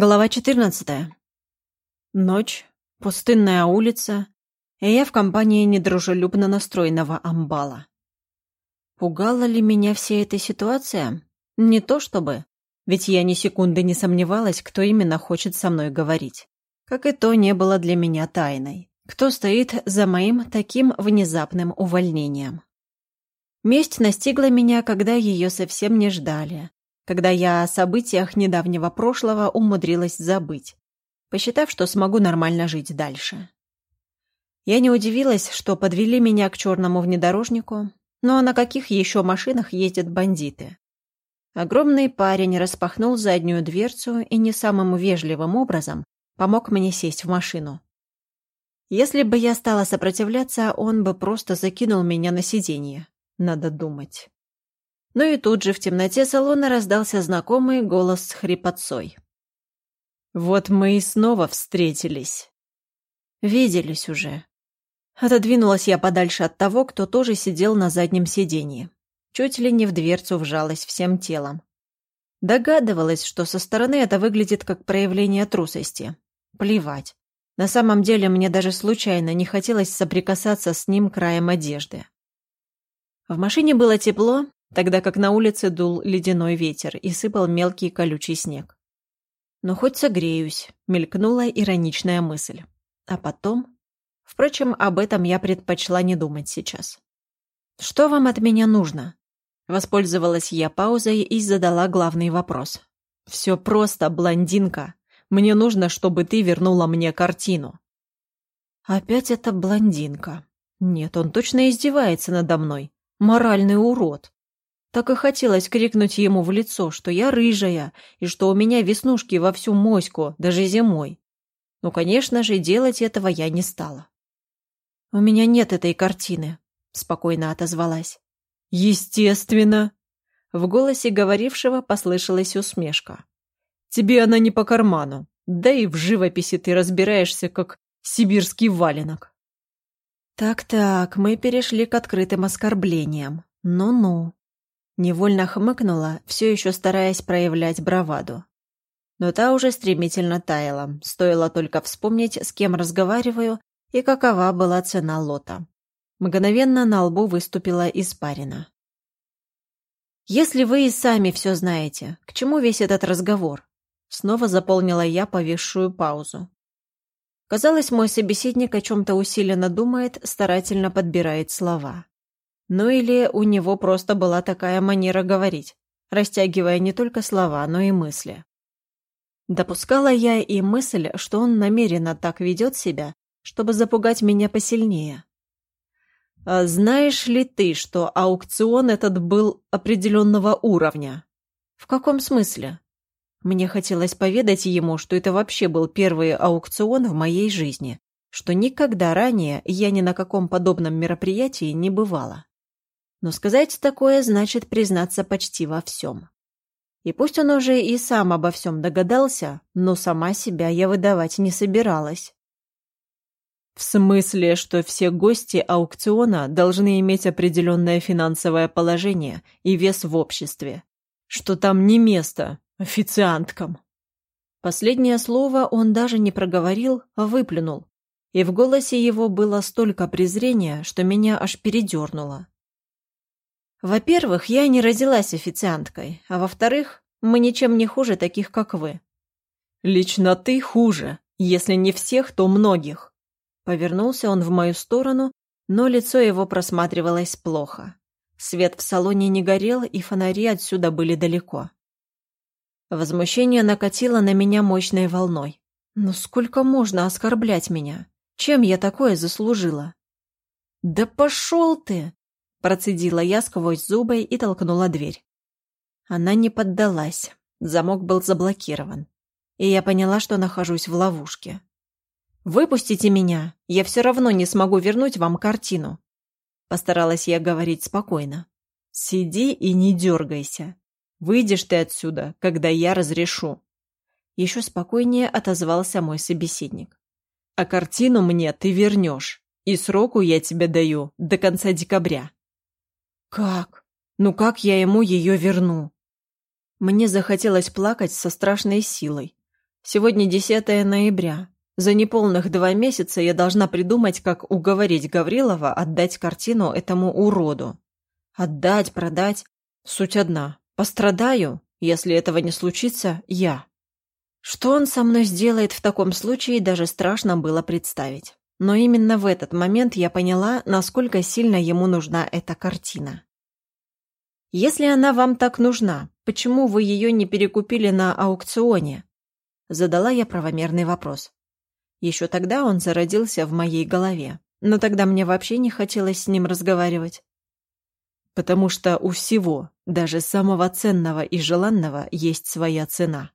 Глава 14. Ночь, пустынная улица, и я в компании недружелюбно настроенного амбала. Пугала ли меня вся эта ситуация? Не то чтобы, ведь я ни секунды не сомневалась, кто именно хочет со мной говорить. Как и то не было для меня тайной. Кто стоит за моим таким внезапным увольнением? Месть настигла меня, когда ее совсем не ждали, когда я о событиях недавнего прошлого умудрилась забыть, посчитав, что смогу нормально жить дальше. Я не удивилась, что подвели меня к черному внедорожнику, но на каких еще машинах ездят бандиты? Огромный парень распахнул заднюю дверцу и не самым вежливым образом помог мне сесть в машину. Если бы я стала сопротивляться, он бы просто закинул меня на сиденье, надо думать. Ну и тут же в темноте салона раздался знакомый голос с хрипотцой. «Вот мы и снова встретились». «Виделись уже». Отодвинулась я подальше от того, кто тоже сидел на заднем сиденье. Чуть ли не в дверцу вжалась всем телом. Догадывалась, что со стороны это выглядит как проявление трусости. Плевать. На самом деле мне даже случайно не хотелось соприкасаться с ним краем одежды. В машине было тепло, тогда как на улице дул ледяной ветер и сыпал мелкий колючий снег. «Но хоть согреюсь», — мелькнула ироничная мысль. А потом... Впрочем, об этом я предпочла не думать сейчас. «Что вам от меня нужно?» Воспользовалась я паузой и задала главный вопрос. «Все просто, блондинка. Мне нужно, чтобы ты вернула мне картину». Опять эта блондинка. Нет, он точно издевается надо мной. Моральный урод. Так и хотелось крикнуть ему в лицо, что я рыжая и что у меня веснушки во всю моську, даже зимой. Но, конечно же, делать этого я не стала. «У меня нет этой картины», — спокойно отозвалась. «Естественно!» В голосе говорившего послышалась усмешка. «Тебе она не по карману, да и в живописи ты разбираешься, как сибирский валенок». «Так-так, мы перешли к открытым оскорблениям. Ну-ну». Невольно хмыкнула, все еще стараясь проявлять браваду. Но та уже стремительно таяла, стоило только вспомнить, с кем разговариваю и какова была цена лота. Мгновенно на лбу выступила испарина. «Если вы и сами все знаете, к чему весь этот разговор?» Снова заполнила я повисшую паузу. Казалось, мой собеседник о чем-то усиленно думает, старательно подбирает слова. Ну или у него просто была такая манера говорить, растягивая не только слова, но и мысли. Допускала я и мысль, что он намеренно так ведет себя, чтобы запугать меня посильнее. А знаешь ли ты, что аукцион этот был определенного уровня? В каком смысле? Мне хотелось поведать ему, что это вообще был первый аукцион в моей жизни, что никогда ранее я ни на каком подобном мероприятии не бывала. Но сказать такое значит признаться почти во всем. И пусть он уже и сам обо всем догадался, но сама себя я выдавать не собиралась. В смысле, что все гости аукциона должны иметь определенное финансовое положение и вес в обществе. Что там не место официанткам. Последнее слово он даже не проговорил, а выплюнул. И в голосе его было столько презрения, что меня аж передернуло. Во-первых, я не родилась официанткой, а во-вторых, мы ничем не хуже таких, как вы. Лично ты хуже, если не всех, то многих. Повернулся он в мою сторону, но лицо его просматривалось плохо. Свет в салоне не горел, и фонари отсюда были далеко. Возмущение накатило на меня мощной волной. Ну сколько можно оскорблять меня? Чем я такое заслужила? «Да пошел ты!» Процедила я сквозь зубы и толкнула дверь. Она не поддалась. Замок был заблокирован. И я поняла, что нахожусь в ловушке. «Выпустите меня! Я все равно не смогу вернуть вам картину!» Постаралась я говорить спокойно. «Сиди и не дергайся. Выйдешь ты отсюда, когда я разрешу». Еще спокойнее отозвался мой собеседник. «А картину мне ты вернешь, и сроку я тебе даю до конца декабря». Как? Ну как я ему ее верну? Мне захотелось плакать со страшной силой. Сегодня 10 ноября. За неполных два месяца я должна придумать, как уговорить Гаврилова отдать картину этому уроду. Отдать, продать. Суть одна. Пострадаю, если этого не случится, я. Что он со мной сделает в таком случае, даже страшно было представить. Но именно в этот момент я поняла, насколько сильно ему нужна эта картина. «Если она вам так нужна, почему вы ее не перекупили на аукционе?» Задала я правомерный вопрос. Еще тогда он зародился в моей голове, но тогда мне вообще не хотелось с ним разговаривать. Потому что у всего, даже самого ценного и желанного, есть своя цена.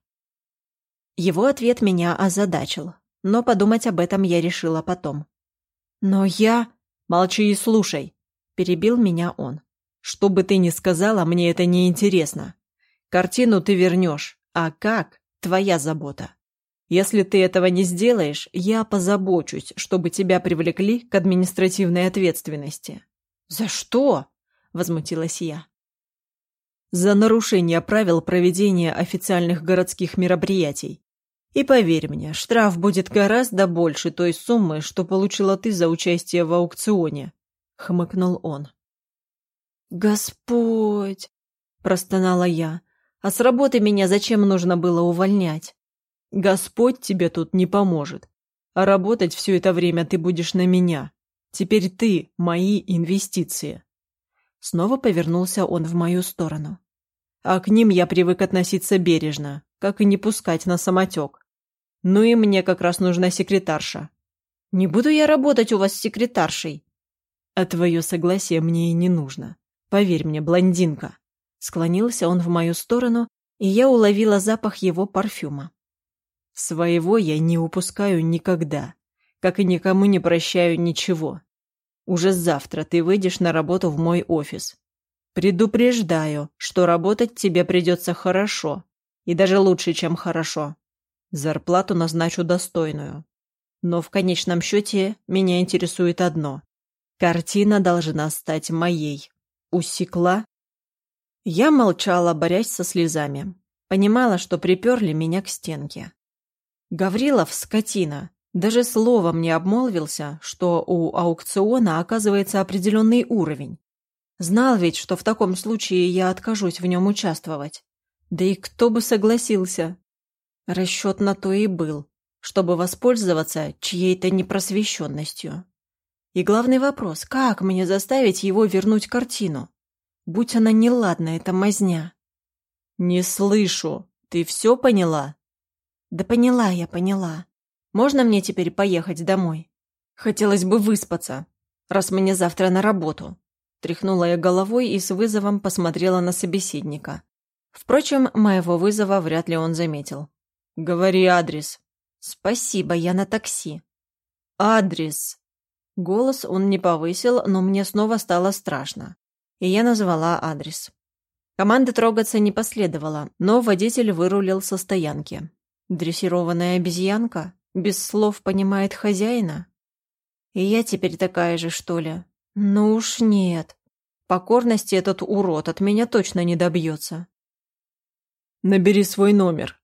Его ответ меня озадачил, но подумать об этом я решила потом. «Но я...» «Молчи и слушай», — перебил меня он. «Что бы ты ни сказала, мне это не интересно. Картину ты вернешь, а как — твоя забота. Если ты этого не сделаешь, я позабочусь, чтобы тебя привлекли к административной ответственности». «За что?» – возмутилась я. «За нарушение правил проведения официальных городских мероприятий. И поверь мне, штраф будет гораздо больше той суммы, что получила ты за участие в аукционе», – хмыкнул он. «Господь!» – простонала я. «А с работы меня зачем нужно было увольнять?» Господь тебе тут не поможет. А работать все это время ты будешь на меня. Теперь ты – мои инвестиции. Снова повернулся он в мою сторону. А к ним я привык относиться бережно, как и не пускать на самотек. Ну и мне как раз нужна секретарша. Не буду я работать у вас с секретаршей. А твое согласие мне и не нужно. Поверь мне, блондинка. Склонился он в мою сторону, и я уловила запах его парфюма. Своего я не упускаю никогда, как и никому не прощаю ничего. Уже завтра ты выйдешь на работу в мой офис. Предупреждаю, что работать тебе придется хорошо, и даже лучше, чем хорошо. Зарплату назначу достойную. Но в конечном счете меня интересует одно. Картина должна стать моей. Усекла? Я молчала, борясь со слезами. Понимала, что приперли меня к стенке. Гаврилов, скотина, даже словом не обмолвился, что у аукциона оказывается определенный уровень. Знал ведь, что в таком случае я откажусь в нем участвовать. Да и кто бы согласился? Расчет на то и был, чтобы воспользоваться чьей-то непросвещенностью. И главный вопрос, как мне заставить его вернуть картину? Будь она неладна, эта мазня. «Не слышу. Ты все поняла?» Да поняла я, поняла. Можно мне теперь поехать домой? Хотелось бы выспаться, раз мне завтра на работу. Тряхнула я головой и с вызовом посмотрела на собеседника. Впрочем, моего вызова вряд ли он заметил. «Говори адрес». «Спасибо, я на такси». «Адрес». Голос он не повысил, но мне снова стало страшно. И я назвала адрес. Команды трогаться не последовало, но водитель вырулил со стоянки. Дрессированная обезьянка без слов понимает хозяина? И я теперь такая же, что ли? Ну уж нет. Покорности этот урод от меня точно не добьется. «Набери свой номер», —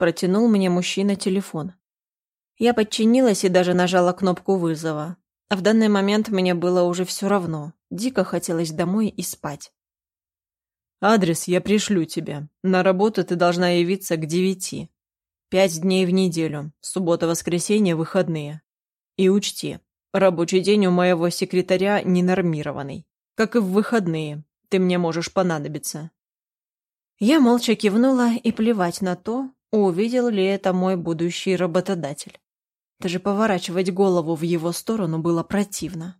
протянул мне мужчина телефон. Я подчинилась и даже нажала кнопку вызова. А в данный момент мне было уже все равно. Дико хотелось домой и спать. «Адрес я пришлю тебе. На работу ты должна явиться к девяти. Пять дней в неделю, суббота-воскресенье, выходные. И учти, рабочий день у моего секретаря ненормированный. Как и в выходные, ты мне можешь понадобиться. Я молча кивнула и плевать на то, увидел ли это мой будущий работодатель. Даже поворачивать голову в его сторону было противно.